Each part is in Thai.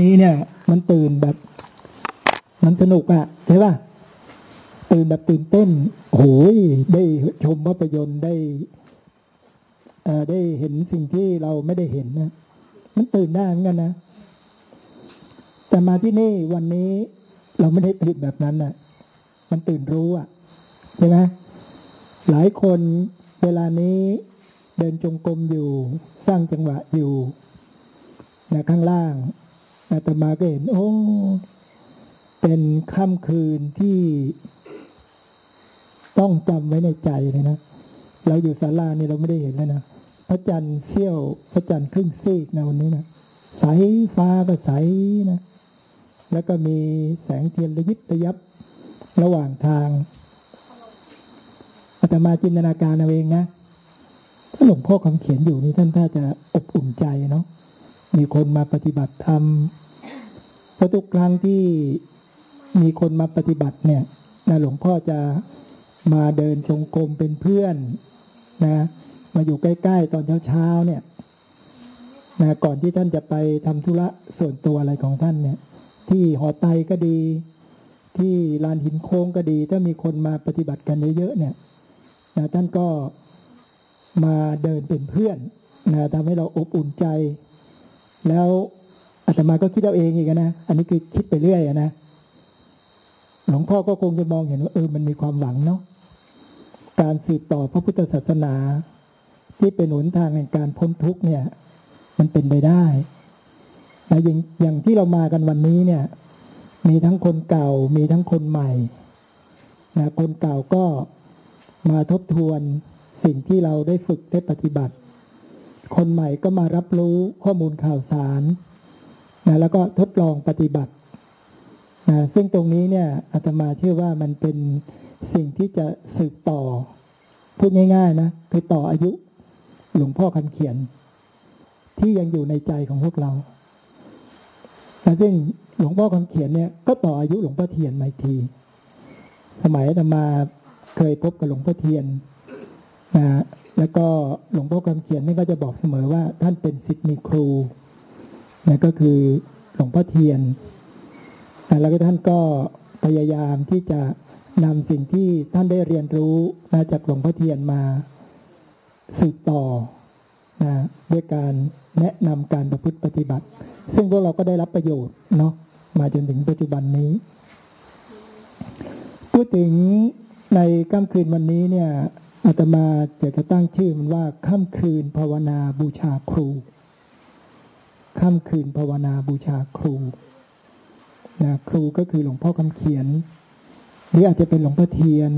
นี้เนี่ย มันตื่นแบบ มันสนุกอะใช่ป่ะตื่นแบบตื่นเต้นโอ้ยได้ชมภาพยนตร์ได้ได้เห็นสิ่งที่เราไม่ได้เห็นนะมันตื่นได้เหมือนกันนะแต่มาที่นี่วันนี้เราไม่ได้ตื่นแบบนั้นนะมันตื่นรู้อะใช่ไหมหลายคนเวลานี้เดินจงกรมอยู่ สร้างจังหวะอยู่นะข้างล่าง อาตมาก็เห็น โอ้ เป็นค่ำคืนที่ต้องจำไว้ในใจเลยนะ เราอยู่ศาลานี่เราไม่ได้เห็นแล้วนะ พระจันทร์เสี้ยว พระจันทร์ครึ่งซีกนะวันนี้นะ ใสฟ้าก็ใสนะ แล้วก็มีแสงเทียนระยิบระยับระหว่างทางอาตมาจินตนาการเอาเองนะถ้าหลวงพ่อคำเขียนอยู่นี่ท่านถ้าจะอบอุ่นใจเนาะ มีคนมาปฏิบัติธรรมพราะทุกครั้งที่มีคนมาปฏิบัติเนี่ยนะหลวงพ่อจะมาเดินจงกรมเป็นเพื่อนนะ มาอยู่ใกล้ ๆ ตอนเช้าๆเนี่ยนะก่อนที่ท่านจะไปทำธุระส่วนตัวอะไรของท่านเนี่ย ที่หอไตก็ดี ที่ลานหินโค้งก็ดี ถ้ามีคนมาปฏิบัติกันเยอะๆเนี่ยนะท่านก็มาเดินเป็นเพื่อนนะทำให้เราอบอุ่นใจ แล้วอาตมาก็คิดเอาเองอีกนะ อันนี้คือคิดไปเรื่อยนะ หลวงพ่อก็คงจะมองเห็นว่าเออ มันมีความหวังเนาะ การสืบต่อพระพุทธศาสนา ที่เป็นหนทางแห่งการพ้นทุกเนี่ย มันเป็นไปได้นะอย่างอย่างที่เรามากันวันนี้เนี่ย มีทั้งคนเก่า มีทั้งคนใหม่นะคนเก่าก็มาทบทวนสิ่งที่เราได้ฝึกได้ปฏิบัติ คนใหม่ก็มารับรู้ข้อมูลข่าวสารนะแล้วก็ทดลองปฏิบัตินะซึ่งตรงนี้เนี่ยอาตมาเชื่อว่ามันเป็นสิ่งที่จะสืบต่อ พูดง่ายๆนะคือต่ออายุหลวงพ่อคำเขียน ที่ยังอยู่ในใจของพวกเราแต่ซึ่งหลวงพ่อคำเขียนเนี่ยก็ต่ออายุหลวงพ่อเทียนมาที สมัยอาตมาเคยพบกับหลวงพ่อเทียนนะ แล้วก็หลวงพ่อคำเขียนนี่ก็จะบอกเสมอว่า ท่านเป็นศิษย์มีครูนะก็คือหลวงพ่อเทียน แล้วก็ท่านก็พยายามที่จะนำสิ่งที่ท่านได้เรียนรู้นะจากหลวงพ่อเทียนมาสืบต่อนะด้วยการแนะนำการประพฤติปฏิบัติ ซึ่งพวกเราก็ได้รับประโยชน์เนาะมาจนถึงปัจจุบันนี้ พูดถึงในค่ำคืนวันนี้เนี่ย อาตมาจะตั้งชื่อมันว่าค่ำคืนภาวนาบูชาครู ค่ำคืนภาวนาบูชาครูนะครูก็คือหลวงพ่อคำเขียน หรืออาจจะเป็นหลวงพ่อเทียน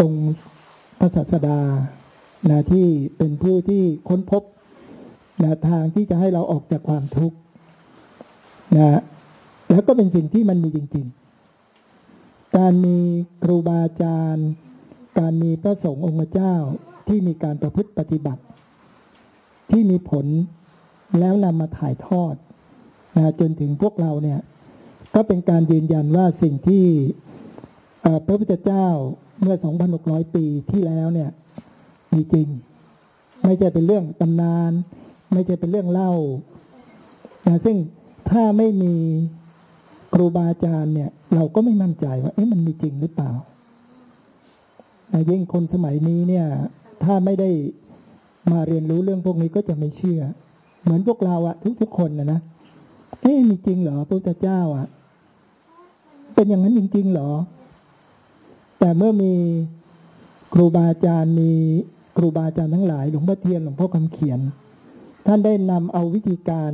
องค์พระศาสดานะที่เป็นผู้ที่ค้นพบนะทางที่จะให้เราออกจากความทุกข์นะแล้วก็เป็นสิ่งที่มันมีจริง ๆ การมีครูบาอาจารย์ การมีพระสงฆ์องค์เจ้าที่มีการประพฤติปฏิบัติ ที่มีผลแล้วนำมาถ่ายทอดนะจนถึงพวกเราเนี่ย ก็เป็นการยืนยันว่าสิ่งที่พระพุทธเจ้าเมื่อ 2,600 ปีที่แล้วเนี่ยมีจริง ไม่ใช่เป็นเรื่องตำนาน ไม่ใช่เป็นเรื่องเล่านะซึ่งถ้าไม่มีครูบาอาจารย์เนี่ย เราก็ไม่มั่นใจว่าเอ๊ะมันมีจริงหรือเปล่า ยิ่งคนสมัยนี้เนี่ย ถ้าไม่ได้มาเรียนรู้เรื่องพวกนี้ก็จะไม่เชื่อ เหมือนพวกเราอะทุกๆคนนะนะเอ๊ะมีจริงเหรอพระพุทธเจ้าอะเป็นอย่างนั้นจริงๆเหรอ แต่เมื่อมีครูบาอาจารย์มีครูบาอาจารย์ทั้งหลายหลวงพ่อเทียนหลวงพ่อคำเขียน ท่านได้นำเอาวิธีการ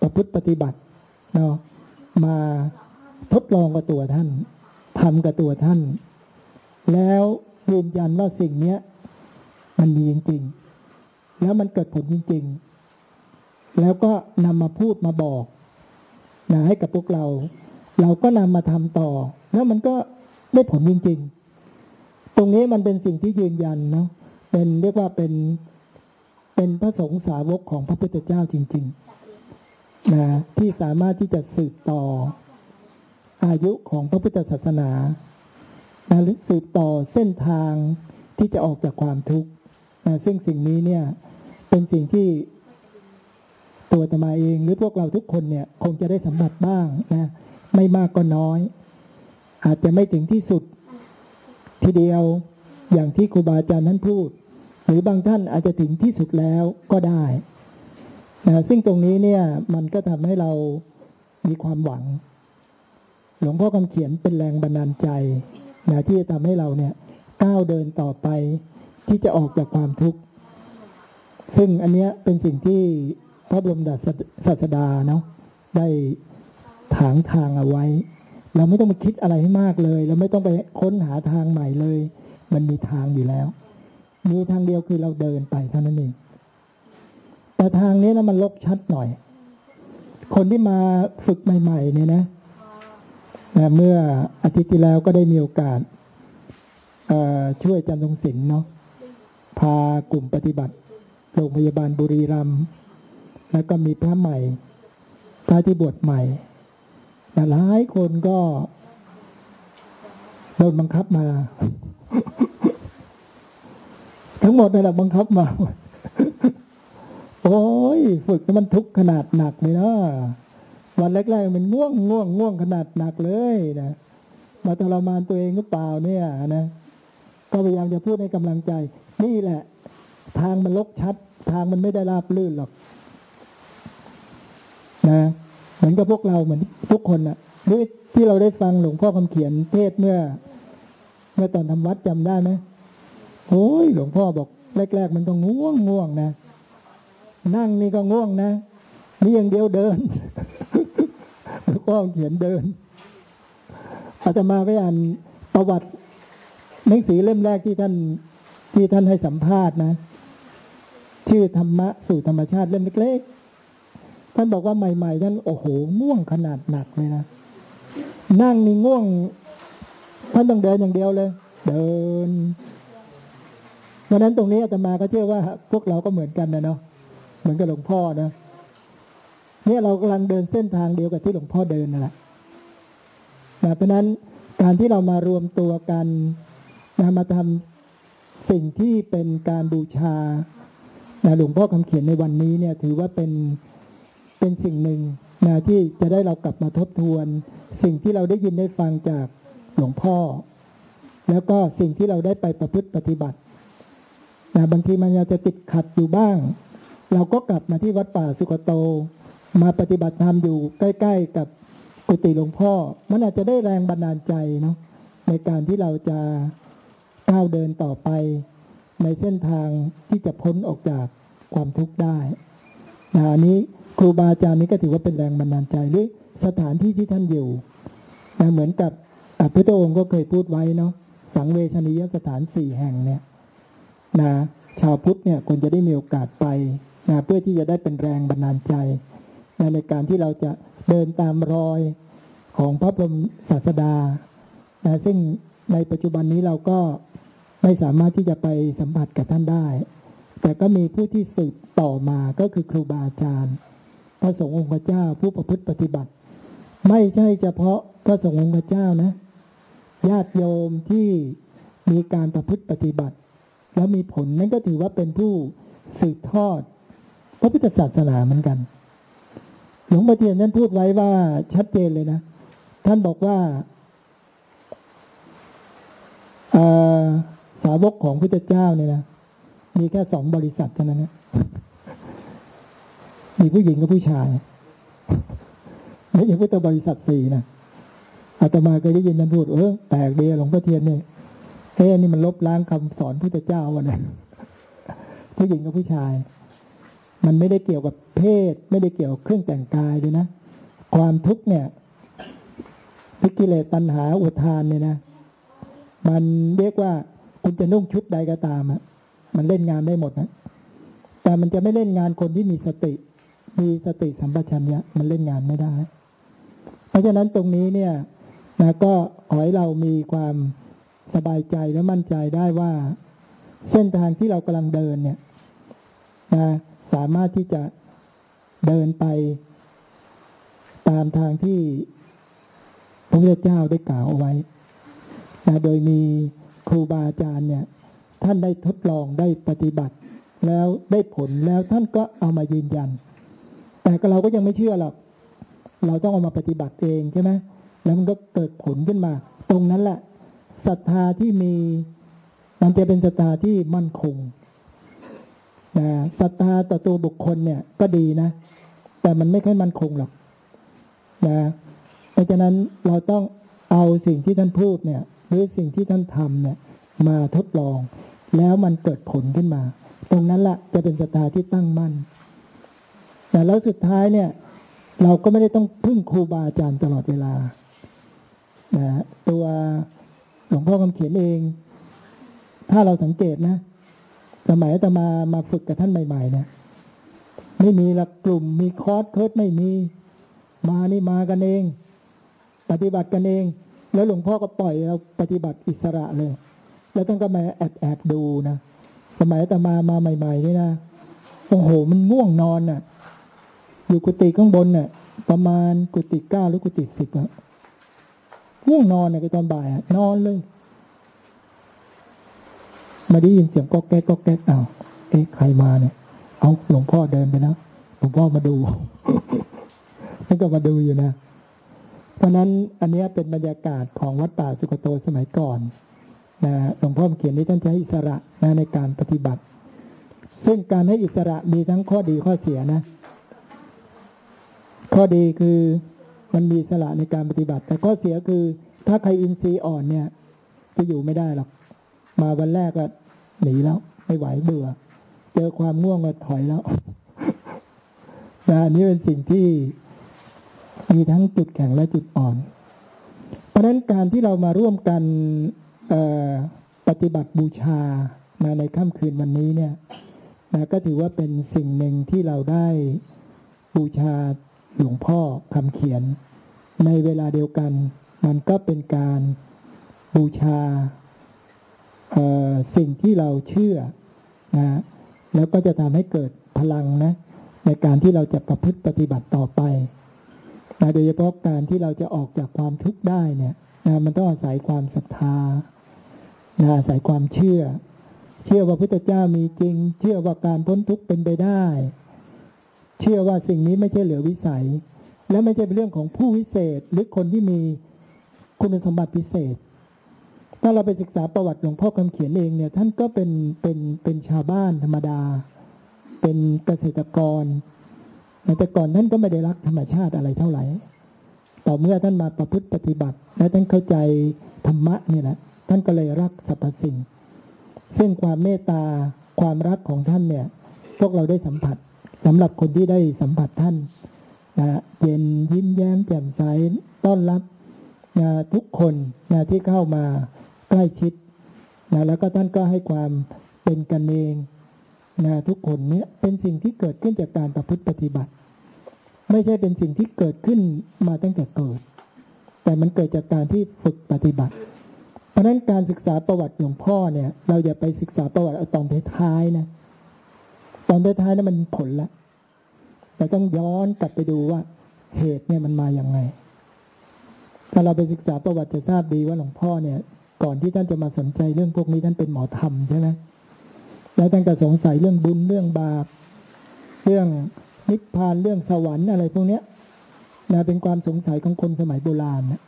ประพฤติปฏิบัติเนาะมาทดลองกับตัวท่านทำกับตัวท่าน แล้ว ยืนยันว่าสิ่งเนี้ย มันมีจริงๆ แล้วมันเกิดผลจริง ๆ แล้วก็นำมาพูดมาบอกนะให้กับพวกเรา เราก็นำมาทำต่อ แล้วมันก็ได้ผลจริง ๆ ตรงนี้มันเป็นสิ่งที่ยืนยันเนาะเป็นเรียกว่าเป็นเป็นพระสงฆ์สาวกของพระพุทธเจ้าจริงๆนะที่สามารถที่จะสืบต่ออายุของพระพุทธศาสนา นะหรือสืบต่อเส้นทางที่จะออกจากความทุกข์นะซึ่งสิ่งนี้เนี่ยเป็นสิ่งที่ตัวตมาเองหรือพวกเราทุกคนเนี่ยคงจะได้สัมผัสบ้างนะไม่มากก็น้อย อาจจะไม่ถึงที่สุดทีเดียวอย่างที่ครูบาอาจารย์นั้นพูด หรือบางท่านอาจจะถึงที่สุดแล้วก็ได้นะซึ่งตรงนี้เนี่ยมันก็ทำให้เรามีความหวัง หลวงพ่อคำเขียนเป็นแรงบันดาลใจ นะที่จะทำให้เราเนี่ยก้าวเดินต่อไปที่จะออกจากความทุกข์ ซึ่งอันเนี้ยเป็นสิ่งที่พระบรมศาสดาเนาะได้ถางทางเอาไว้ เราไม่ต้องมาคิดอะไรให้มากเลย เราไม่ต้องไปค้นหาทางใหม่เลย มันมีทางอยู่แล้ว มีทางเดียวคือเราเดินไปเท่านั้นเองแต่ทางนี้นะมันลกชัดหน่อย คนที่มาฝึกใหม่ ๆ เนี่ยนะ นะเมื่ออาทิตย์ที่แล้วก็ได้มีโอกาสช่วยจันทรงศิลป์เนาะพากลุ่มปฏิบัติ โรงพยาบาลบุรีรัมย์แล้วก็มีพระใหม่ พระที่บวชใหม่แต่หลายคนก็โดนบังคับมา ทั้งหมดนี่แหละบังคับมา โอ้ย ฝึกมันทุกข์ขนาดหนักเลยนะ วันแรกๆมันง่วงง่วงง่วงขนาดหนักเลยนะมาทรมานตัวเองหรือเปล่าเนี่ยนะก็พยายามจะพูดให้กำลังใจ นี่แหละ ทางมันลกชัด ทางมันไม่ได้ราบลื่นหรอก นะเหมือนกับพวกเราเหมือนทุกคนอะ่ะหรือที่เราได้ฟังหลวงพ่อคำเขียนเทศเมื่อ เมื่อตอนทำวัดจำได้ไหมโอ้ยหลวงพ่อบอกแรกๆมันต้องง่วงง่วงนะ นั่งนี่ก็ง่วงนะนี่อย่างเดียวเดิน หลวงพ่อเขียนเดินอาตมาไปอ่านประวัติหนังสือเล่มแรกที่ท่านที่ท่านให้สัมภาษณ์นะ ชื่อธรรมะสู่ธรรมชาติเล่มเล็กๆท่านบอกว่าใหม่ๆท่านโอ้โหง่วงขนาดหนักเลยนะนั่งนี่ง่วงท่านต้องเดินอย่างเดียวเลย เดินเพราะนั้นตรงนี้อาตมาก็เชื่อว่า พวกเราก็เหมือนกันนะเนาะเหมือนกับหลวงพ่อนะ เนี่ยเรากำลังเดินเส้นทางเดียวกับที่หลวงพ่อเดินนั่นแหละเพราะนั้นการที่เรามารวมตัวกันนะมาทำสิ่งที่เป็นการบูชานะหลวงพ่อคำเขียนในวันนี้เนี่ย ถือว่าเป็นเป็นสิ่งหนึ่งนะที่จะได้เรากลับมาทบทวน สิ่งที่เราได้ยินได้ฟังจากหลวงพ่อ แล้วก็สิ่งที่เราได้ไปประพฤติปฏิบัตินะบางทีมันจะติดขัดอยู่บ้าง เราก็กลับมาที่วัดป่าสุกโต มาปฏิบัติธรรมอยู่ใกล้ ๆ กับกุฏิหลวงพ่อ มันอาจจะได้แรงบันดาลใจเนาะในการที่เราจะก้าวเดินต่อไป ในเส้นทางที่จะพ้นออกจากความทุกข์ได้นะนี้ครูบาอาจารย์นี้ก็ถือว่าเป็นแรงบันดาลใจหรือสถานที่ที่ท่านอยู่นะเหมือนกับพระพุทธองค์ก็เคยพูดไว้เนาะสังเวชนียสถานสี่แห่งเนี่ยนะชาวพุทธเนี่ยควรจะได้มีโอกาสไปนะเพื่อที่จะได้เป็นแรงบันดาลใจ ในการที่เราจะเดินตามรอยของพระบรมศาสดานะซึ่งในปัจจุบันนี้เราก็ไม่สามารถที่จะไปสัมผัสกับท่านได้ แต่ก็มีผู้ที่สืบต่อมาก็คือครูบาอาจารย์ พระสงฆ์องค์เจ้าผู้ประพฤติปฏิบัติ ไม่ใช่เฉพาะพระสงฆ์องค์เจ้านะ ญาติโยมที่มีการประพฤติปฏิบัติ แล้วมีผลนั่นก็ถือว่าเป็นผู้สืบทอดพระพุทธศาสนาเหมือนกัน หลวงพ่อเทียนนั้นพูดไว้ว่าชัดเจนเลยนะ ท่านบอกว่าสาวกของพุทธเจ้าเนี่ยนะมีแค่สองบริษัทเท่านั้นนะมีผู้หญิงกับผู้ชายไม่ใช่พุทธบริษัทสี่นะอาตมาเคยได้ยินท่านพูด เออแปลกดีหลวงพ่อเทียนเนี่ยเฮ้ยนี่มันลบล้างคำสอนพุทธเจ้าวะเนี่ยผู้หญิงกับผู้ชาย มันไม่ได้เกี่ยวกับเพศ ไม่ได้เกี่ยวกับเครื่องแต่งกายเลยนะ ความทุกข์เนี่ยพิกิเลสตัณหาอุทานเนี่ยนะ มันเรียกว่าคุณจะนุ่งชุดใดก็ตามอะมันเล่นงานได้หมดนะแต่มันจะไม่เล่นงานคนที่มีสติ มีสติสัมปชัญญะมันเล่นงานไม่ได้ เพราะฉะนั้นตรงนี้เนี่ยนะก็ขอให้เรามีความสบายใจและมั่นใจได้ว่า เส้นทางที่เรากำลังเดินเนี่ยนะ สามารถที่จะเดินไปตามทางที่พระพุทธเจ้าได้กล่าวเอาไว้นะโดยมีครูบาอาจารย์เนี่ย ท่านได้ทดลองได้ปฏิบัติ แล้วได้ผลแล้วท่านก็เอามายืนยัน แต่เราก็ยังไม่เชื่อหรอกเราต้องเอามาปฏิบัติเองใช่ไหมแล้วมันก็เกิดผลขึ้นมา ตรงนั้นแหละศรัทธาที่มีมันจะเป็นศรัทธาที่มั่นคง นะศรัทธาต่อตัวบุคคลเนี่ย ก็ดีนะ แต่มันไม่ค่อยมั่นคงหรอกนะเพราะฉะนั้นเราต้องเอาสิ่งที่ท่านพูดเนี่ย หรือสิ่งที่ท่านทำเนี่ย มาทดลอง แล้วมันเกิดผลขึ้นมา ตรงนั้นละ่ะจะเป็นศรัทธาที่ตั้งมั่นแต่แล้วสุดท้ายเนี่ย เราก็ไม่ได้ต้องพึ่งครูบาอาจารย์ตลอดเวลานะตัวหลวงพ่อคำเขียนเอง ถ้าเราสังเกตนะ สมัยจะมามาฝึกกับท่านใหม่ๆเนี่ยไม่มีละกลุ่มมีคอร์สเคิดไม่มี มานี่มากันเอง ปฏิบัติกันเอง แล้วหลวงพ่อก็ปล่อยเราปฏิบัติอิสระเลย แล้วต้องก็มาแอบแอบดูนะสมัยแต่มามาใหม่ๆนี่นะโอ้โหมันง่วงนอนน่ะ อยู่กุฏิข้างบนน่ะ ประมาณกุฏิเก้าหรือกุฏิสิบอะง่วงนอนเนี่ยตอนบ่ายนอนเลย มาได้ยินเสียงก็แก๊กก็แก๊กอ้าวเอ๊ะใครมาเนี่ย เอาหลวงพ่อเดินไปแล้วหลวงพ่อมาดูท่านก็มาดูอยู่นะเพราะนั้นอันนี้เป็นบรรยากาศของวัดป่าสุกโตสมัยก่อนนะหลวงพ่อเขียนนี้ท่านใช้อิสระนะในการปฏิบัติ ซึ่งการให้อิสระมีทั้งข้อดีข้อเสียนะ ข้อดีคือมันมีสละในการปฏิบัติ แต่ข้อเสียคือถ้าใครอินทรีย์อ่อนเนี่ย จะอยู่ไม่ได้หรอก มาวันแรกก็หนีแล้วไม่ไหวเบื่อ เจอความง่วงก็ถอยแล้วนะอันนี้เป็นสิ่งที่มีทั้งจุดแข็งและจุดอ่อน เพราะฉะนั้นการที่เรามาร่วมกันปฏิบัติบูชานะในค่ำคืนวันนี้เนี่ยนะก็ถือว่าเป็นสิ่งหนึ่งที่เราได้บูชาหลวงพ่อคำเขียน ในเวลาเดียวกัน มันก็เป็นการบูชา สิ่งที่เราเชื่อนะแล้วก็จะทำให้เกิดพลังนะ ในการที่เราจะประพฤติปฏิบัติต่อไปนะโดยเฉพาะการที่เราจะออกจากความทุกข์ได้เนี่ยนะมันต้องอาศัยความศรัทธานะอาศัยความเชื่อ เชื่อว่าพุทธเจ้ามีจริง เชื่อว่าการพ้นทุกข์เป็นไปได้ เชื่อว่าสิ่งนี้ไม่ใช่เหลือวิสัย และไม่ใช่เป็นเรื่องของผู้วิเศษหรือคนที่มีคุณสมบัติพิเศษ ถ้าเราไปศึกษาประวัติหลวงพ่อคำเขียนเองเนี่ย ท่านก็เป็นเป็นเป็นชาวบ้านธรรมดา เป็นเกษตรกรแต่ก่อนท่านก็ไม่ได้รักธรรมชาติอะไรเท่าไหร่ต่อเมื่อท่านมาประพฤติปฏิบัติ และท่านเข้าใจธรรมะนี่แหละ ท่านก็เลยรักสรรพสิ่ง ซึ่งความเมตตาความรักของท่านเนี่ย พวกเราได้สัมผัสสำหรับคนที่ได้สัมผัสท่านนะเย็นยิ้มแย้มแจ่มใสต้อนรับนะทุกคนนะที่เข้ามา ล้ชิดนะแล้วก็ท่านก็ให้ความเป็นกันเองนะทุกคนเนี้ยเป็นสิ่งที่เกิดขึ้นจากการประพฤติปฏิบัติ ไม่ใช่เป็นสิ่งที่เกิดขึ้นมาตั้งแต่เกิด แต่มันเกิดจากการที่ฝึกปฏิบัติ เพราะนั้นการศึกษาประวัติหลวงพ่อเนี่ย เราอย่าไปศึกษาประวัติเอาตอนท้ายนะตอนท้ายนั้นมันผลละเราต้องย้อนกลับไปดูว่าเหตุเนี่ยมันมาอย่างไง ถ้าเราไปศึกษาประวัติจะทราบดีว่าหลวงพ่อเนี่ย ก่อนที่ท่านจะมาสนใจเรื่องพวกนี้ท่านเป็นหมอธรรมใช่ไหมแล้วท่านก็สงสัยเรื่องบุญเรื่องบาปเรื่องนิพพานเรื่องสวรรค์อะไรพวกเนี้ยนะเป็นความสงสัยของคนสมัยโบราณนะ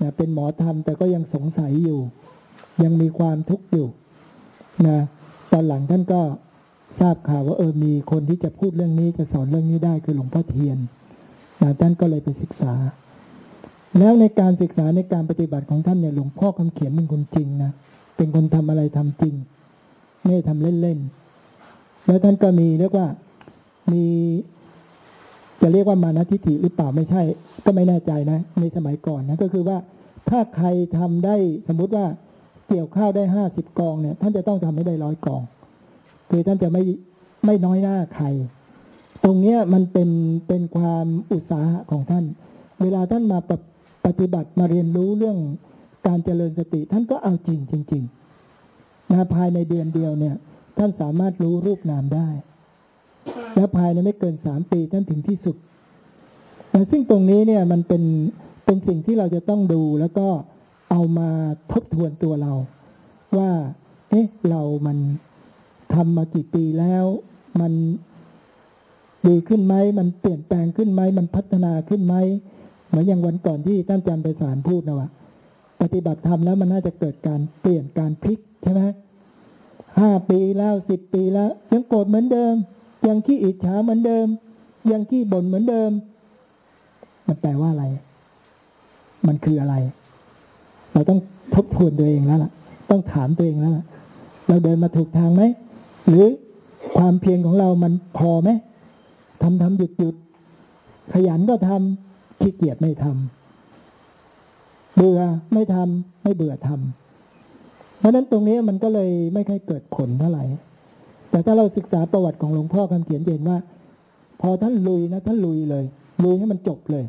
นะเป็นหมอธรรมแต่ก็ยังสงสัยอยู่ ยังมีความทุกข์อยู่นะตอนหลังท่านก็ทราบข่าวว่าเออมีคนที่จะพูดเรื่องนี้จะสอนเรื่องนี้ได้คือหลวงพ่อเทียนนะท่านก็เลยไปศึกษา แล้วในการศึกษาในการปฏิบัติของท่านเนี่ยหลวงพ่อคำเขียนเป็นคนจริงนะเป็นคนทำอะไรทำจริง ไม่ทำเล่นๆแล้วท่านก็มีเรียกว่ามี จะเรียกว่ามานะทิฏฐิหรือเปล่าไม่ใช่ ก็ไม่แน่ใจนะในสมัยก่อนนะก็คือว่าถ้าใครทำได้สมมุติว่าเกี่ยวข้าวได้ห้าสิบกองเนี่ย ท่านจะต้องทำให้ได้ร้อยกอง คือท่านจะไม่ไม่น้อยหน้าใคร ตรงเนี้ยมันเป็นเป็นความอุตสาหะของท่าน เวลาท่านมาป ปฏิบัติมาเรียนรู้เรื่องการเจริญสติ ท่านก็เอาจริงจริงๆนะภายในเดือนเดียวเนี่ย ท่านสามารถรู้รูปนามได้ และภายในไม่เกินสามปีท่านถึงที่สุดแต่ซึ่งตรงนี้เนี่ยมันเป็นเป็นสิ่งที่เราจะต้องดูแล้วก็เอามาทบทวนตัวเรา ว่า เอ๊ะเรามันทำมากี่ปีแล้ว มันดีขึ้นไหมมันเปลี่ยนแปลงขึ้นไหมมันพัฒนาขึ้นไหม เหมือนอย่างวันก่อนที่ท่านอาจารย์ไปสารพูดนะว่าปฏิบัติธรรมแล้วมันน่าจะเกิดการเปลี่ยนการพลิกใช่ไหมห้าปีแล้วสิบปีแล้ว ยังโกรธเหมือนเดิม ยังขี้อิจฉาเหมือนเดิม ยังขี้บ่นเหมือนเดิม มันแปลว่าอะไร มันคืออะไร เราต้องทบทวนตัวเองแล้วล่ะ ต้องถามตัวเองแล้วล่ะ เราเดินมาถูกทางไหมหรือความเพียรของเรามันพอไหมทำทำหยุดหยุดขยันก็ทำ ขี้เกียจไม่ทำเบื่อไม่ทำไม่เบื่อทำเพราะนั้นตรงนี้มันก็เลยไม่ค่อยเกิดผลเท่าไหร่ แต่ถ้าเราศึกษาประวัติของหลวงพ่อคำเขียนเห็นว่า พอท่านลุยนะท่านลุยเลยลุยให้มันจบเลย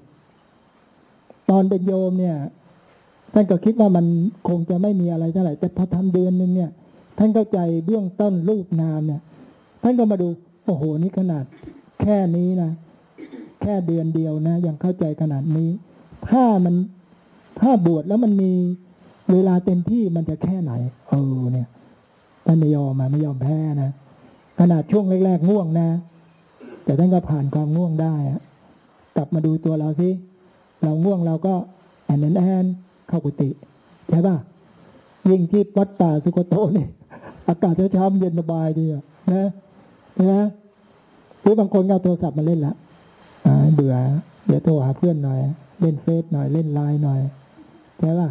ตอนเป็นโยมเนี่ยท่านก็คิดว่ามันคงจะไม่มีอะไรเท่าไหร่แต่พอทำเดือนนึงเนี่ย ท่านเข้าใจเบื้องต้นรูปนามเนี่ย ท่านก็มาดูโอ้โหนี่ขนาดแค่นี้นะ ค่เดือนเดียวนะยังเข้าใจขนาดนี้ ถ้ามันถ้าบวชแล้วมันมีเวลาเต็มที่มันจะแค่ไหน เออเนี่ยท่านไม่ยอมมาไม่ยอมแพ้นะขนาดช่วงแรกๆง่วงนะ แต่ท่านก็ผ่านความง่วงได้กลับมาดูตัวเราสิเราง่วงเราก็แอนแอนแอนเข้ากุฏิใช่ป่ะยิ่งที่วัดป่าสุโกโตเนี่ยอากาศเช้าๆเย็นสบายดีนะใช่ไหมหรือบางคนก็โทรศัพท์มาเล่นละ เบื่อ เดี๋ยวโทรหาเพื่อนหน่อย เล่นเฟซหน่อยเล่นไลน์หน่อยใช่ป่ะ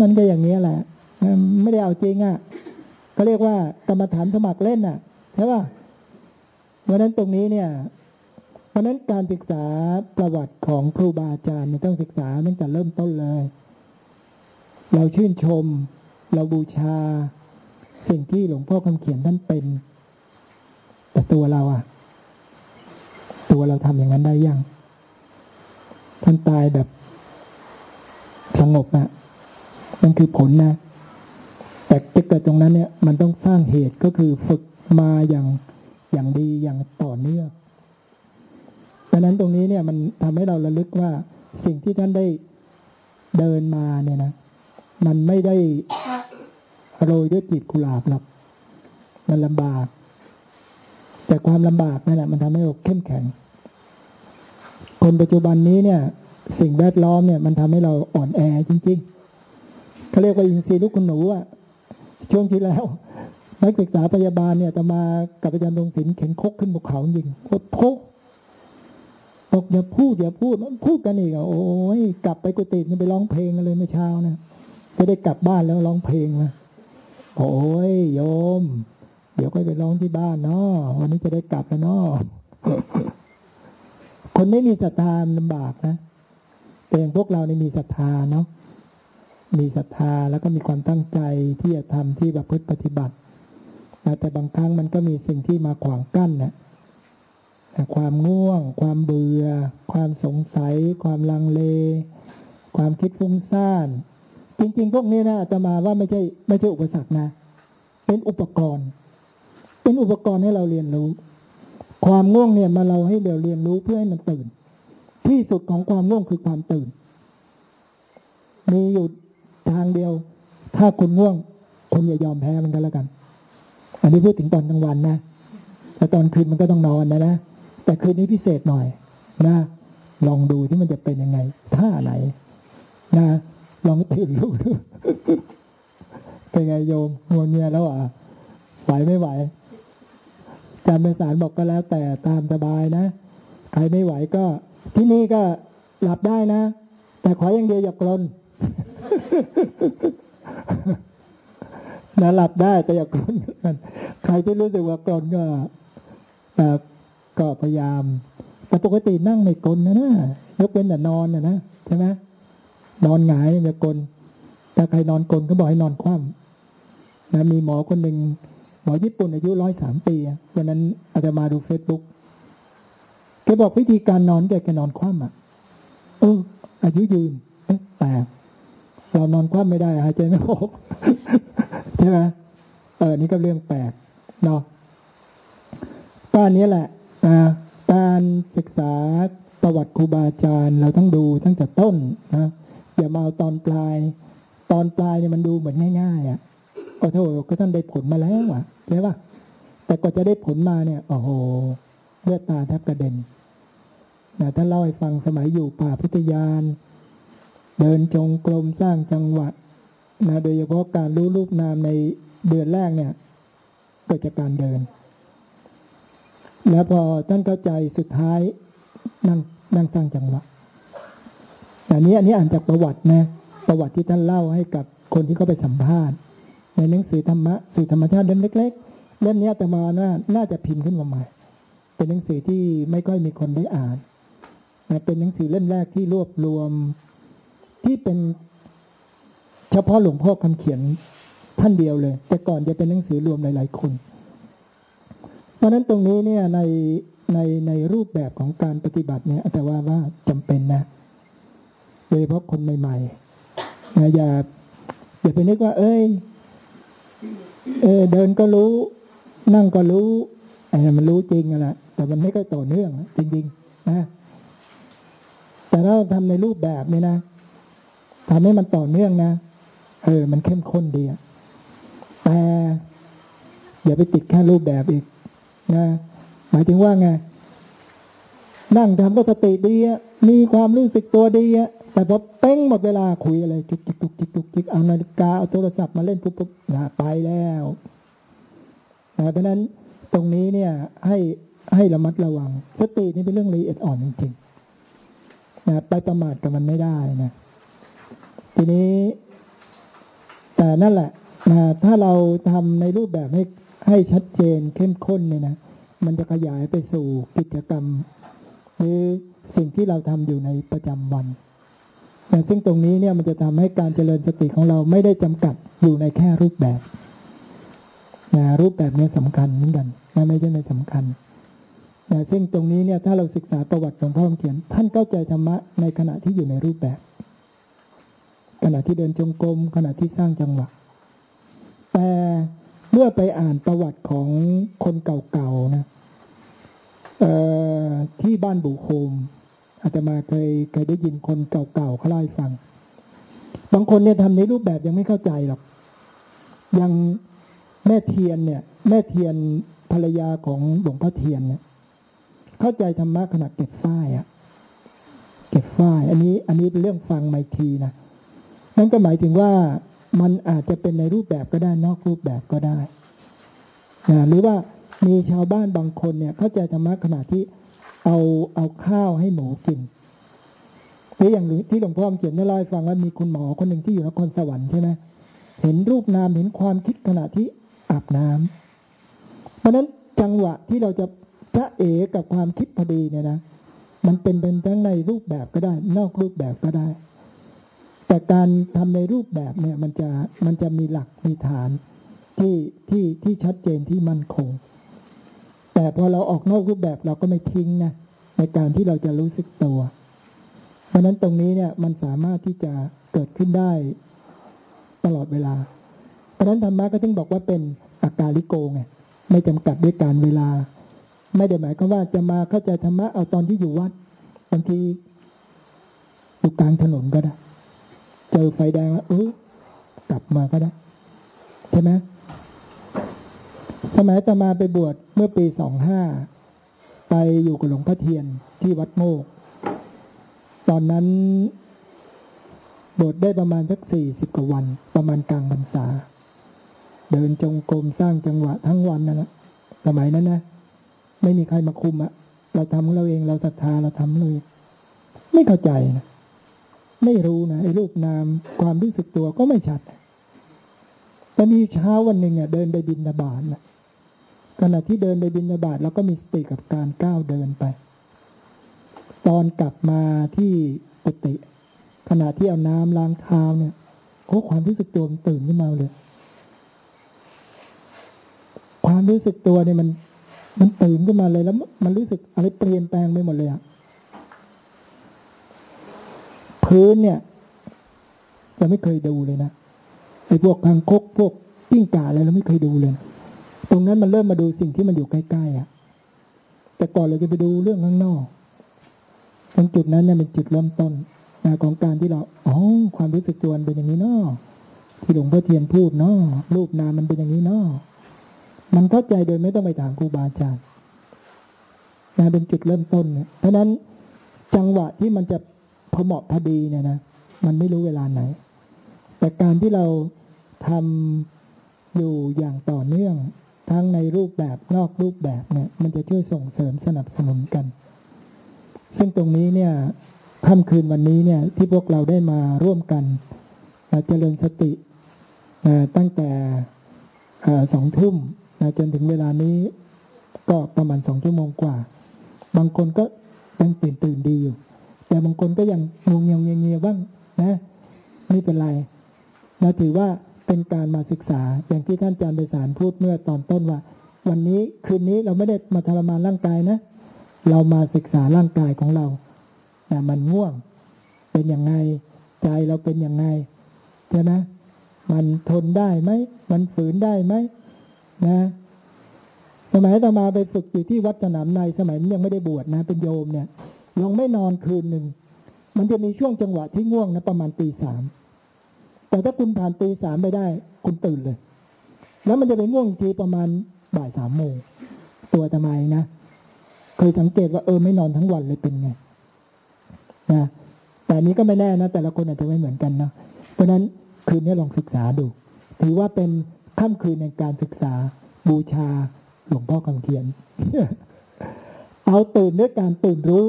มันก็อย่างนี้แหละไม่ได้เอาจริงอะเขาเรียกว่ากรรมฐานสมัครเล่นอะใช่ป่ะเพราะนั้นตรงนี้เนี่ย เพราะนั้นการศึกษาประวัติของครูบาอาจารย์เนี่ยต้องศึกษาตั้งแต่เริ่มต้นเลย เราชื่นชม เราบูชา สิ่งที่หลวงพ่อคำเขียนท่านเป็น แต่ตัวเราอะ ตัวเราทำอย่างนั้นได้ยังท่านตายแบบสงบนะมันคือผลนะ แต่จะเกิดตรงนั้นเนี่ย มันต้องสร้างเหตุก็คือฝึกมาอย่างอย่างดีอย่างต่อเนื่องดังนั้นตรงนี้เนี่ยมันทำให้เราระลึกว่าสิ่งที่ท่านได้เดินมาเนี่ยนะ มันไม่ได้โรยด้วยกีบกุหลาบหรอกมันลำบาก แต่ความลำบากนั่นแหละมันทำให้เราเข้มแข็ง คนปัจจุบันนี้เนี่ย สิ่งแวดล้อมเนี่ย มันทำให้เราอ่อนแอจริงๆเขาเรียกว่าอินทรีย์ลูกคุณหนูอะช่วงที่แล้วนักศึกษาพยาบาลเนี่ยจะมากับอาจารย์ตรงศิลป์เข็นคกขึ้นภูเขาจริงโคตรโพบอกอย่าพูดอย่าพูดมันพูดกันอีกอโอ้ยกลับไปกุฏินี่ไปร้องเพลงกันเลยเมื่อเช้านะจะได้กลับบ้านแล้วร้องเพลงนะโอ้ยโยม เดี๋ยวก็ไปร้องที่บ้านเนาะวันนี้จะได้กลับแล้วเนาะ คนไม่มีศรัทธาลำบากนะแต่อย่างพวกเราเนี่มีศรัทธาเนาะมีศรัทธาแล้วก็มีความตั้งใจที่จะทำที่แบบพฤติปฏิบัติแต่บางครั้งมันก็มีสิ่งที่มาขวางกั้นนะความง่วง ความเบื่อ ความสงสัย ความลังเล ความคิดฟุ้งซ่าน จริง ๆ พวกนี้นะจะมาว่าไม่ใช่ไม่ใช่อุปสรรคนะ เป็นอุปกรณ์ เป็นอุปกรณ์ให้เราเรียนรู้ ความง่วงเนี่ยมาเราให้เดี๋ยวเรียนรู้เพื่อให้มันตื่น ที่สุดของความง่วงคือความตื่น มีอยู่ทางเดียว ถ้าคุณง่วงคุณอย่ายอมแพ้มันกันแล้วกัน อันนี้พูดถึงตอนกลางวันนะแต่ตอนคืนมันก็ต้องนอนนะนะแต่คืนนี้พิเศษหน่อย นะ ลองดูที่มันจะเป็นยังไงท่าไหน นะลองตื่นรู้ดูเป็นไงโยมงวงเงียแล้วอะไหวไม่ไหว จารย์เป็นสารบอกก็แล้วแต่ตามสบายนะ ใครไม่ไหวก็ที่นี่ก็หลับได้นะ แต่ขออย่างเดียวอย่ากลนนะหลับได้แต่อย่ากลนใครที่รู้สึกว่ากลนก็แบบก็พยายาม แต่ปกตินั่งไม่กลนนะนะยกเว้นแต่นอนนะนะใช่ไหมนอนหงายจะกลนถ้าใครนอนกลนก็บอกให้นอนคว่ำนะมีหมอคนหนึ่ง หมอญี่ปุ่นอายุร้อยสามปีวันนั้นอาจจะมาดูเฟซบุ๊กแกบอกวิธีการนอนแกแกนอนคว่ำอะ เออ อายุยืนแต่เรานอนคว่ำไม่ได้หายใจไม่ออกใช่ไหมเออนี่ก็เรื่องแปลกเนาะตอนนี้แหละการศึกษาประวัติครูบาอาจารย์ เราต้องดูตั้งแต่ต้นนะอย่ามาเอาตอนปลาย ตอนปลายเนี่ยมันดูเหมือนง่ายๆอะ ก็โทษก็ท่านได้ผลมาแล้วอะใช่ป่ะแต่ก็จะได้ผลมาเนี่ยโอ้โหเลือดตาแทบกระเด็นนะท่านเล่าให้ฟังสมัยอยู่ป่าพุทธยานเดินจงกรมสร้างจังหวะนะโดยเฉพาะการรู้รูปนามในเดือนแรกเนี่ยเกิดจากการเดิน แล้วพอท่านเข้าใจสุดท้ายนั่งนั่งสร้างจังหวะอันนี้อันนี้อ่านจากประวัตินะประวัติที่ท่านเล่าให้กับคนที่เขาไปสัมภาษณ์ ในหนังสือธรรมะสื่อธรรมชาติเล่มเล็ก ๆ เล่มนี้แต่มาว่าน่าจะพิมพ์ขึ้นมาใหม่ เป็นหนังสือที่ไม่ค่อยมีคนได้อ่านเป็นหนังสือเล่มแรกที่รวบรวมที่เป็นเฉพาะหลวงพ่อคำเขียนท่านเดียวเลย แต่ก่อนจะเป็นหนังสือรวมหลาย ๆ คน เพราะนั้นตรงนี้เนี่ยในในในรูปแบบของการปฏิบัติเนี่ยแต่ว่าว่าจำเป็นนะโดยเฉพาะคนใหม่ๆนะอย่าอย่าไปนึกว่า เอ้ย เออเดินก็รู้ นั่งก็รู้ไอ้มันรู้จริงอะแหละแต่มันไม่ก็ต่อเนื่องจริงๆนะแต่เราทำในรูปแบบนี้นะทำให้มันต่อเนื่องนะเออ มันเข้มข้นดีแต่อย่าไปติดแค่รูปแบบอีกนะหมายถึงว่าไง นั่งทำก็สติดีมีความรู้สึกตัวดีอะ แต่พอเป้งหมดเวลาคุยอะไรจุกจิกจุกจิกจุกจิกเอานาฬิกาเอาโทรศัพท์มาเล่นปุ๊บปุ๊บนะไปแล้วนะเพราะนั้นตรงนี้เนี่ยให้ให้ระมัดระวัง สตินี่เป็นเรื่องละเอียดอ่อนจริงๆนะไปประมาทกับมันไม่ได้นะทีนี้ แต่นั่นแหละนะถ้าเราทำในรูปแบบให้ให้ชัดเจนเข้มข้นเนี่ยนะมันจะขยายไปสู่กิจกรรม หรือสิ่งที่เราทำอยู่ในประจำวัน นะซึ่งตรงนี้เนี่ยมันจะทำให้การเจริญสติของเราไม่ได้จำกัดอยู่ในแค่รูปแบบนะรูปแบบนี้สำคัญเหมือนกันนะไม่ใช่ไม่สำคัญนะซึ่งตรงนี้เนี่ยถ้าเราศึกษาประวัติหลวงพ่อเขียน ท่านเข้าใจธรรมะในขณะที่อยู่ในรูปแบบ ขณะที่เดินจงกรมขณะที่สร้างจังหวะ แต่เมื่อไปอ่านประวัติของคนเก่าๆนะที่บ้านบุโฮม อาตมาเคยเคยได้ยินคนเก่าๆเขาเล่าให้ฟัง บางคนเนี่ยทำในรูปแบบยังไม่เข้าใจหรอกยังแม่เทียนเนี่ย แม่เทียนภรรยาของหลวงพ่อเทียนเนี่ย เข้าใจธรรมะขณะเก็บฝ้ายอะเก็บฝ้าย อันนี้ อันนี้เป็นเรื่องฟังไมทีนะนั่นก็หมายถึงว่ามันอาจจะเป็นในรูปแบบก็ได้นอกรูปแบบก็ได้นะหรือว่ามีชาวบ้านบางคนเนี่ย เข้าใจธรรมะขณะที่ เอาเอาข้าวให้หมูกินหรืออย่างที่หลวงพ่อเขียนได้เล่าให้ฟังว่ามีคุณหมอคนหนึ่งที่อยู่นครสวรรค์ใช่ไหมเห็นรูปนามเห็นความคิดขณะที่อาบน้ำเพราะฉะนั้นจังหวะที่เราจะจะเอกับความคิดพอดีเนี่ยนะมันเป็นเป็นทั้งในรูปแบบก็ได้ นอกรูปแบบก็ได้ แต่การทำในรูปแบบเนี่ย มันจะมันจะมีหลักมีฐานที่ที่ที่ชัดเจนที่มั่นคง แต่พอเราออกนอกรูปแบบเราก็ไม่ทิ้งนะในการที่เราจะรู้สึกตัว เพราะนั้นตรงนี้เนี่ยมันสามารถที่จะเกิดขึ้นได้ตลอดเวลา เพราะนั้นธรรมะก็ต้องบอกว่าเป็นอาการลิโกไงไม่จำกัดด้วยการเวลา ไม่ได้หมายความว่าจะมาเข้าใจธรรมะเอาตอนที่อยู่วัดบางทีอยู่กลางถนนก็ได้ เจอไฟแดงแล้วเออกลับมาก็ได้ใช่ไหม สมัยตมาไปบวชเมื่อปีสองห้าไปอยู่กับหลวงพ่อเทียนที่วัดโมก ตอนนั้นบวชได้ประมาณสักสี่สิบกว่าวัน ประมาณกลางพรรษา เดินจงกรมสร้างจังหวะทั้งวันนั่นแหละสมัยนั้นนะไม่มีใครมาคุมอะเราทำเราเองเราศรัทธาเราทำเลย ไม่เข้าใจนะไม่รู้นะไอ้รูปนามความรู้สึกตัวก็ไม่ชัดแต่มีเช้าวันหนึ่งอะเดินไปบินนาบาตนะ ขณะที่เดินไปบินาบาตเราก็มีสติกับการก้าวเดินไป ตอนกลับมาที่กุฏิขณะที่เอาน้ำล้างเท้าเนี่ยโอ้ความรู้สึกตัวมันตื่นขึ้นมาเลย ความรู้สึกตัวเนี่ยมัน มันตื่นขึ้นมาเลยแล้ว มันรู้สึกอะไรเปลี่ยนแปลงไปหมดเลยอะพื้นเนี่ยเราไม่เคยดูเลยนะไอ้พวกคางคกพวกปิ้งก่าอะไรเราไม่เคยดูเลยนะ ตรงนั้นมันเริ่มมาดูสิ่งที่มันอยู่ใกล้ๆอะ แต่ก่อนเราจะไปดูเรื่องข้างนอกตรงจุดนั้นเนี่ยเป็นจุดเริ่มต้นนะของการที่เราอ๋อความรู้สึกตัวเป็นอย่างนี้เนาะที่หลวงพ่อเทียนพูดเนาะรูปนามมันเป็นอย่างนี้เนาะมันเข้าใจโดยไม่ต้องไปถามครูบาอาจารย์นะเป็นจุดเริ่มต้นเนี่ยเพราะนั้นจังหวะที่มันจะพอเหมาะพอดีเนี่ยนะมันไม่รู้เวลาไหน แต่การที่เราทำอยู่อย่างต่อเนื่อง ทั้งในรูปแบบนอกรูปแบบเนี่ย มันจะช่วยส่งเสริมสนับสนุนกัน ซึ่งตรงนี้เนี่ยค่ำคืนวันนี้เนี่ยที่พวกเราได้มาร่วมกันเจริญสติตั้งแต่สองทุ่มจนถึงเวลานี้ก็ประมาณสองชั่วโมงกว่า บางคนก็ยังตื่นตื่นดีอยู่ แต่บางคนก็ยังงงเงียเงียบ้างนะไม่เป็นไรนะถือว่า เป็นการมาศึกษา อย่างที่ท่านอาจารย์ไปสารพูดเมื่อตอนต้นว่า วันนี้คืนนี้เราไม่ได้มาทรมานร่างกายนะ เรามาศึกษาร่างกายของเรานะมันง่วง เป็นยังไง ใจเราเป็นยังไงใช่ไหมมันทนได้ไหม มันฝืนได้ไหมนะสมัยต่อมาไปฝึกอยู่ที่วัดสนามในสมัยนี้ยังไม่ได้บวชนะ เป็นโยมเนี่ยลงไม่นอนคืนหนึ่งมันจะมีช่วงจังหวะที่ง่วงนะประมาณตีสาม แต่ถ้าคุณผ่านตีสามไปได้ คุณตื่นเลย แล้วมันจะไปง่วงทีประมาณบ่ายสามโมงตัวทำไมนะเคยสังเกตว่าเออไม่นอนทั้งวันเลยเป็นไงนะแต่นี้ก็ไม่แน่นะ แต่ละคนอาจจะไม่เหมือนกันนะเพราะนั้นคืนนี้ลองศึกษาดู ถือว่าเป็นค่ำคืนในการศึกษาบูชาหลวงพ่อคำเขียน เอาตื่นด้วยการตื่นรู้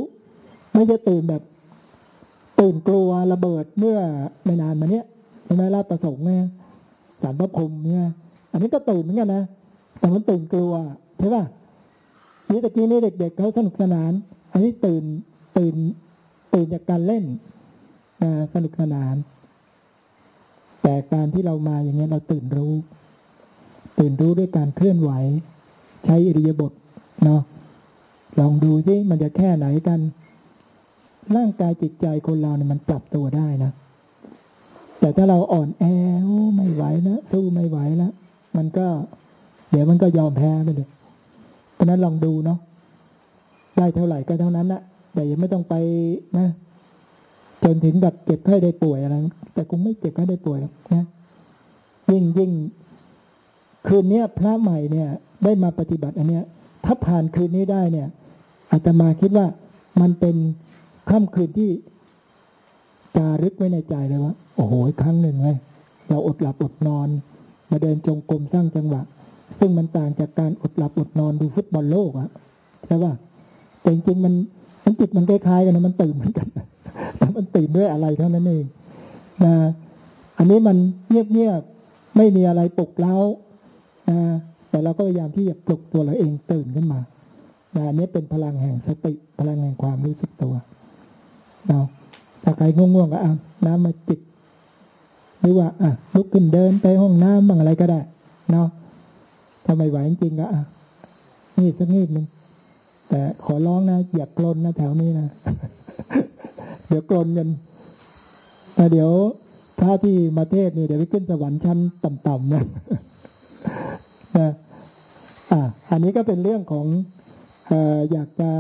ไม่ใช่ตื่นแบบ ตื่นกลัวระเบิดเมื่อไม่นานมาเนี้ย ใช่ไหมราประสงค์เนี่ยสารพระพรมเนี่ย อันนี้ก็ตื่นเหมือนกันนะแต่มันตื่นกลัวใช่ป่ะนี่ตะกี้นี่เด็ก ๆเขาสนุกสนาน อันนี้ตื่นตื่นตื่นจากการเล่นสนุกสนาน แต่การที่เรามาอย่างนี้เราตื่นรู้ ตื่นรู้ด้วยการเคลื่อนไหว ใช้อิริยาบถเนาะลองดูสิมันจะแค่ไหนกัน ร่างกายจิตใจคนเราเนี่ยมันปรับตัวได้นะ แต่ถ้าเราอ่อนแอไม่ไหวแล้วสู้ไม่ไหวแล้วมันก็ เดี๋ยวมันก็ยอมแพ้ไปเลยเพราะนั้นลองดูเนาะได้เท่าไหร่ก็เท่านั้นนะแต่ยังไม่ต้องไปนะจนถึงแบบเจ็บไข้ได้ป่วยอะไรแต่คงไม่เจ็บไข้ได้ป่วยนะยิ่งยิ่งคืนนี้พระใหม่เนี่ย ได้มาปฏิบัติ อันเนี้ย ถ้าผ่านคืนนี้ได้เนี่ยอาตมาคิดว่ามันเป็นค่ำคืนที่ จารึกไว้ในใจเลยว่า โอ้โหครั้งหนึ่งเลยเราอดหลับอดนอน มาเดินจงกรมสร้างจังหวะ ซึ่งมันต่างจากการอดหลับอดนอนดูฟุตบอลโลกอะใช่ป่ะแต่จริงๆมันมันจิตมันคล้ายๆกันนะมันตื่นเหมือนกันแต่มันตื่นด้วยอะไรเท่านั้นเองนะอันนี้มันเงียบๆไม่มีอะไรปลุกเล้านะแต่เราก็พยายามที่จะปลุกตัวเราเองตื่นขึ้นมานะอันนี้เป็นพลังแห่งสติพลังแห่งความรู้สึกตัวเนาะ ถ้าใครง่วงๆก็เอาน้ำมาจิบหรือว่า อะลุกขึ้นเดินไปห้องน้ำบ้างอะไรก็ได้ เนาะถ้าไม่ไหวจริงๆก็อะนี่สักนิดหนึ่งแต่ขอร้องนะ อย่ากลนนะแถวนี้นะ เดี๋ยวกลนกันแต่เดี๋ยวพระที่มาเทศเนี่ยเดี๋ยวไปขึ้นสวรรค์ชั้นต่ำๆนะนะอ่าอันนี้ก็เป็นเรื่องของออยากจะ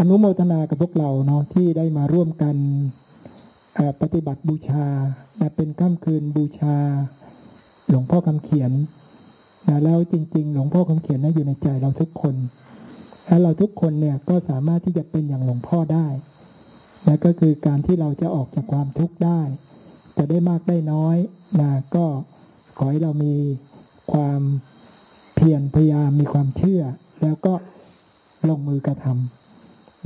อนุโมทนากับพวกเราเนาะที่ได้มาร่วมกันปฏิบัติบูชาเป็นค่ำคืนบูชา หลวงพ่อคำเขียนนะแล้วจริง ๆ หลวงพ่อคำเขียนนะอยู่ในใจเราทุกคนและเราทุกคนเนี่ยก็สามารถที่จะเป็นอย่างหลวงพ่อได้และก็คือการที่เราจะออกจากความทุกข์ได้ จะได้มากได้น้อยนะก็ขอให้เรามีความเพียรพยายามมีความเชื่อ แล้วก็ลงมือกระทำ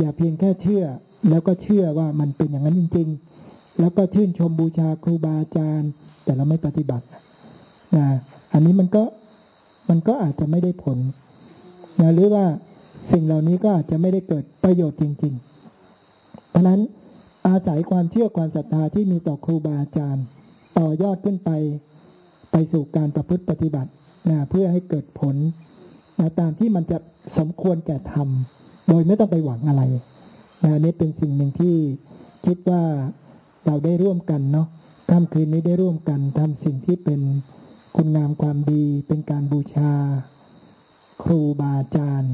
อย่าเพียงแค่เชื่อ แล้วก็เชื่อว่ามันเป็นอย่างนั้นจริง ๆ แล้วก็ชื่นชมบูชาครูบาอาจารย์ แต่เราไม่ปฏิบัตินะอันนี้มันก็มันก็อาจจะไม่ได้ผลนะหรือว่าสิ่งเหล่านี้ก็อาจจะไม่ได้เกิดประโยชน์จริง ๆ เพราะนั้นอาศัยความเชื่อความศรัทธาที่มีต่อครูบาอาจารย์ ต่อยอดขึ้นไปไปสู่การประพฤติปฏิบัตินะเพื่อให้เกิดผลนะตามที่มันจะสมควรแก่ทำ โดยไม่ต้องไปหวังอะไรนะนี่เป็นสิ่งหนึ่งที่คิดว่าเราได้ร่วมกันเนาะค่ำคืนนี้ได้ร่วมกันทำสิ่งที่เป็นคุณงามความดี เป็นการบูชา ครูบาอาจารย์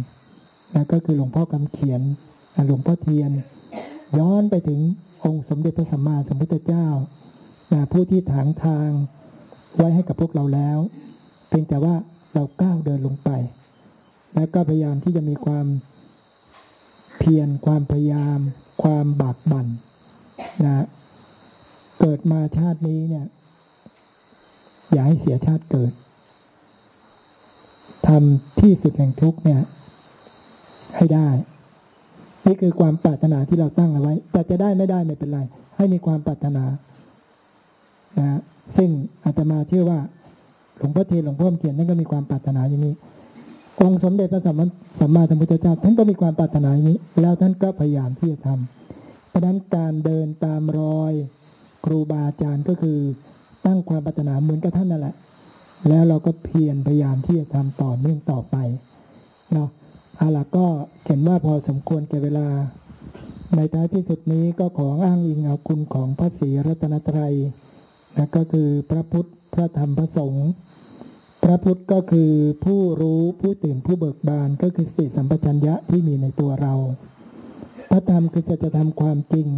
นะก็คือหลวงพ่อคำเขียนหลวงพ่อเทียน ย้อนไปถึงองค์สมเด็จพระสัมมาสัมพุทธเจ้าผู้ที่ถางทางไว้ให้กับพวกเราแล้วเพียงแต่ว่าเราก้าวเดินลงไป และก็พยายามที่จะมีความ พียรความพยายาม ความบากบั่นนะเกิดมาชาตินี้เนี่ย อย่าให้เสียชาติเกิดทำที่สุดแห่งทุกเนี่ย ให้ได้ นี่คือความปรารถนาที่เราตั้งเอาไว้ แต่จะได้ไม่ได้ไม่เป็นไร ให้มีความปรารถนานะซึ่งอาตมาเชื่อว่าหลวงพ่อเทหลวงพ่อเขียนท่นก็มีความปรารถนาอย่างนี้ องค์สมเด็จพระสัมสัมมาสัมพุทธเจ้าท่านก็มีความปรารถนาอย่างนี้ แล้วท่านก็พยายามที่จะทำเพราะนั้นการเดินตามรอยครูบาอาจารย์ก็คือตั้งความปรารถนาเหมือนกับท่านนั่นแหละ แล้วเราก็เพียรพยายามที่จะทำต่อเนื่องต่อไปเนาะอาล่ะก็เห็นว่าพอสมควรแก่เวลา ในท้ายที่สุดนี้ก็ขออ้างอิงเอาคุณของพระศรีรัตนตรัยนะก็คือพระพุทธพระธรรมพระสงฆ์ พระพุทธก็คือผู้รู้ผู้ตื่นผู้เบิกบานก็คือสติสัมปชัญญะที่มีในตัวเรา พระธรรมคือจะทำความจริง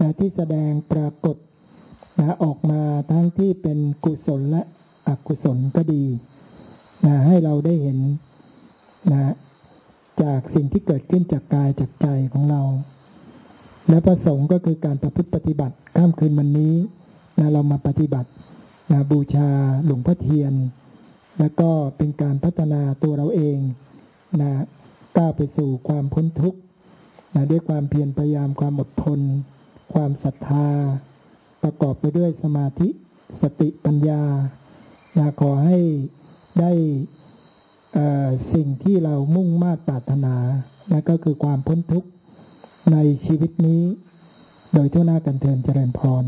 นะที่แสดงปรากฏนะออกมาทั้งที่เป็นกุศลและอกุศลก็ดีนะให้เราได้เห็นนะจากสิ่งที่เกิดขึ้นจากกายจากใจของเรา และประสงค์ก็คือการประพฤติปฏิบัติข้ามคืนวันนี้นะเรามาปฏิบัตินะบูชาหลวงพ่อเทียน แล้วก็เป็นการพัฒนาตัวเราเองนะก้าวไปสู่ความพ้นทุกข์นะด้วยความเพียรพยายามความอดทน ความศรัทธา ประกอบไปด้วยสมาธิสติปัญญานะขอให้ได้สิ่งที่เรามุ่งมาตปรารถนานะก็คือความพ้นทุกข์ในชีวิตนี้ โดยทั่วหน้ากันเทินเจริญพร